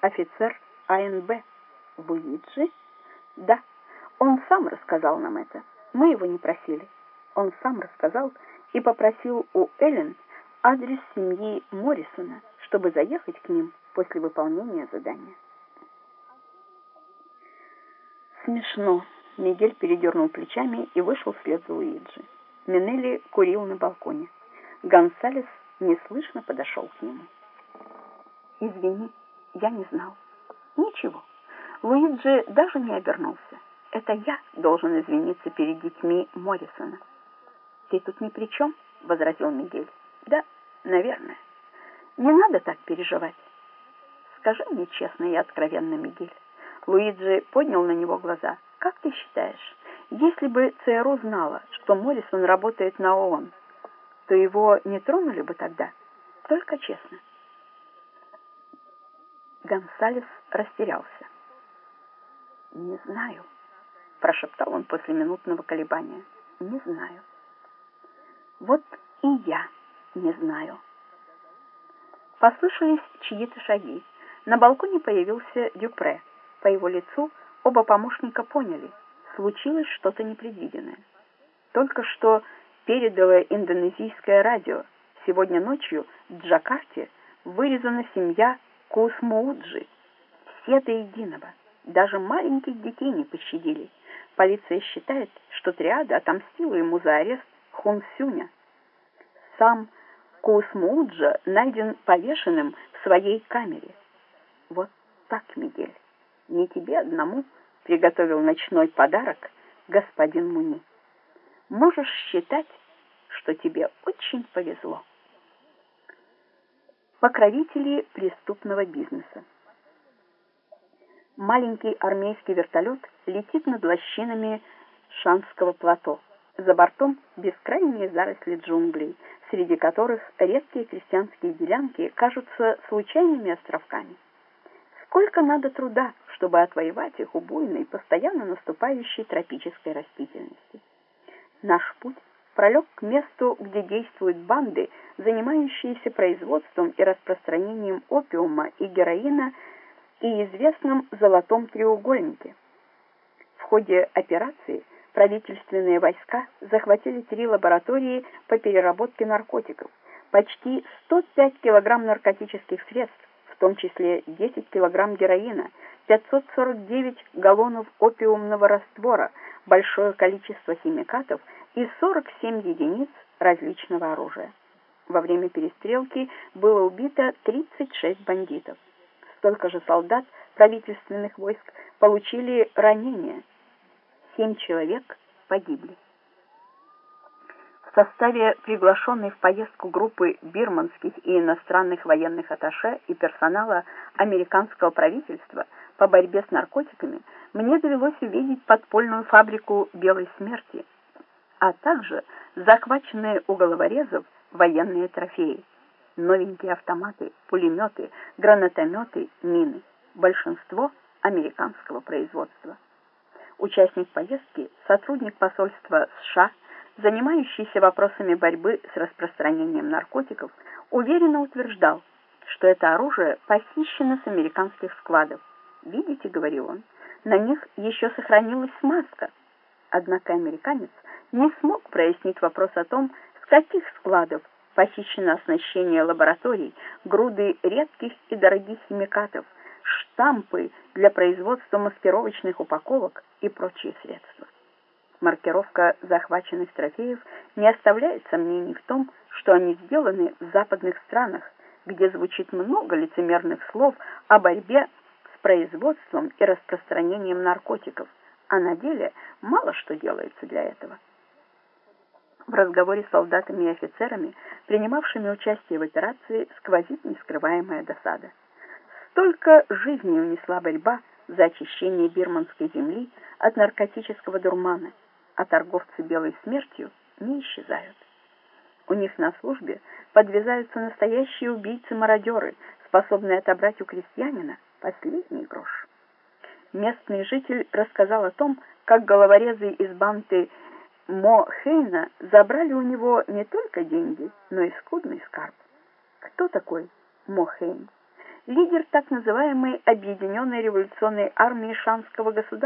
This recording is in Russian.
офицер АНБ. Луиджи? Да, он сам рассказал нам это. Мы его не просили. Он сам рассказал и попросил у Эллен адрес семьи Моррисона, чтобы заехать к ним после выполнения задания. Смешно. Мигель передернул плечами и вышел вслед за Луиджи. Минелли курил на балконе. Гонсалес неслышно подошел к нему. «Извини, я не знал». «Ничего». Луиджи даже не обернулся. «Это я должен извиниться перед детьми Моррисона». «Ты тут ни при чем?» — возразил Мигель. «Да, наверное. Не надо так переживать. Скажи мне честно и откровенно, Мигель». Луиджи поднял на него глаза. «Как ты считаешь, если бы ЦРУ знала, что Моррисон работает на ООН, то его не тронули бы тогда? Только честно». Гонсалес растерялся. «Не знаю», — прошептал он после минутного колебания. «Не знаю». «Вот и я не знаю». Послышались чьи-то шаги. На балконе появился Дюпре. По его лицу оба помощника поняли, случилось что-то непредвиденное. Только что передало индонезийское радио. Сегодня ночью в Джакарте вырезана семья Кусмууджи. Все до единого. Даже маленьких детей не пощадили. Полиция считает, что триада отомстила ему за арест Хунсюня. Сам Кусмууджа найден повешенным в своей камере. Вот так, Мигель не тебе одному приготовил ночной подарок господин Муни. Можешь считать, что тебе очень повезло. Покровители преступного бизнеса. Маленький армейский вертолет летит над лощинами Шанского плато. За бортом бескрайние заросли джунглей, среди которых редкие крестьянские делянки кажутся случайными островками. Сколько надо труда, чтобы отвоевать их у буйной, постоянно наступающей тропической растительности. Наш путь пролег к месту, где действуют банды, занимающиеся производством и распространением опиума и героина и известном «золотом треугольнике». В ходе операции правительственные войска захватили три лаборатории по переработке наркотиков, почти 105 килограмм наркотических средств, в том числе 10 килограмм героина, 549 галлонов опиумного раствора, большое количество химикатов и 47 единиц различного оружия. Во время перестрелки было убито 36 бандитов. Столько же солдат правительственных войск получили ранения. Семь человек погибли. В составе приглашенной в поездку группы бирманских и иностранных военных атташе и персонала американского правительства по борьбе с наркотиками мне довелось увидеть подпольную фабрику белой смерти, а также захваченные у головорезов военные трофеи, новенькие автоматы, пулеметы, гранатометы, мины, большинство американского производства. Участник поездки, сотрудник посольства США, занимающийся вопросами борьбы с распространением наркотиков, уверенно утверждал, что это оружие похищено с американских складов, «Видите, — говорил он, — на них еще сохранилась смазка». Однако американец не смог прояснить вопрос о том, с каких складов похищено оснащение лабораторий, груды редких и дорогих химикатов, штампы для производства маскировочных упаковок и прочие средства. Маркировка захваченных трофеев не оставляет сомнений в том, что они сделаны в западных странах, где звучит много лицемерных слов о борьбе производством и распространением наркотиков, а на деле мало что делается для этого. В разговоре с солдатами и офицерами, принимавшими участие в операции, сквозит нескрываемая досада. Столько жизней унесла борьба за очищение бирманской земли от наркотического дурмана, а торговцы белой смертью не исчезают. У них на службе подвязаются настоящие убийцы-мародеры, способные отобрать у крестьянина последний грош. Местный житель рассказал о том, как головорезы из банды Мо Хейна забрали у него не только деньги, но и скудный скарб. Кто такой Мо Хейн? лидер так называемой Объединенной революционной армии Шанского государства.